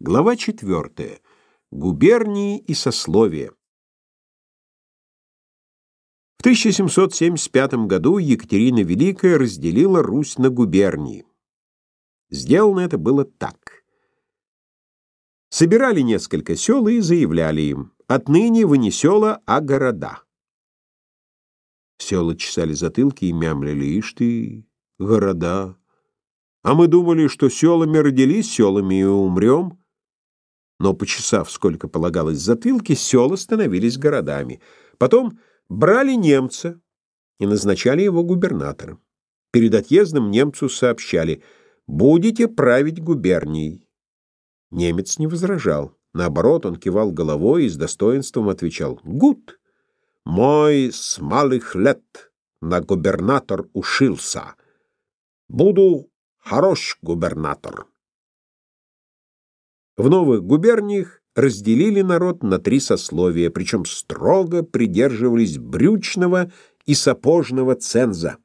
Глава 4. Губернии и сословия. В 1775 году Екатерина Великая разделила Русь на губернии. Сделано это было так. Собирали несколько сел и заявляли им, отныне вы не села, а города. Села чесали затылки и мямлили, ишь ты, города. А мы думали, что селами родились, селами и умрем но, почесав, сколько полагалось затылки, села становились городами. Потом брали немца и назначали его губернатором. Перед отъездом немцу сообщали «Будете править губернией». Немец не возражал. Наоборот, он кивал головой и с достоинством отвечал «Гуд! Мой с малых лет на губернатор ушился. Буду хорош губернатор». В новых губерниях разделили народ на три сословия, причем строго придерживались брючного и сапожного ценза.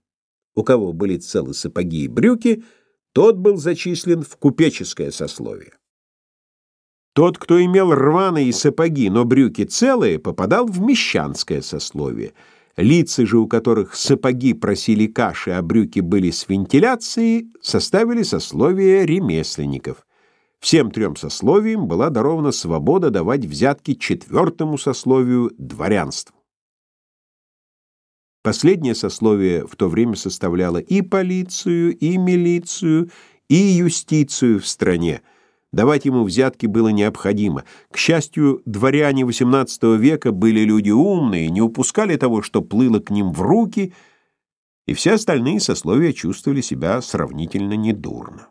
У кого были целы сапоги и брюки, тот был зачислен в купеческое сословие. Тот, кто имел рваные сапоги, но брюки целые, попадал в мещанское сословие. Лица же, у которых сапоги просили каши, а брюки были с вентиляцией, составили сословие ремесленников. Всем трем сословиям была дарована свобода давать взятки четвертому сословию дворянству. Последнее сословие в то время составляло и полицию, и милицию, и юстицию в стране. Давать ему взятки было необходимо. К счастью, дворяне XVIII века были люди умные, не упускали того, что плыло к ним в руки, и все остальные сословия чувствовали себя сравнительно недурно.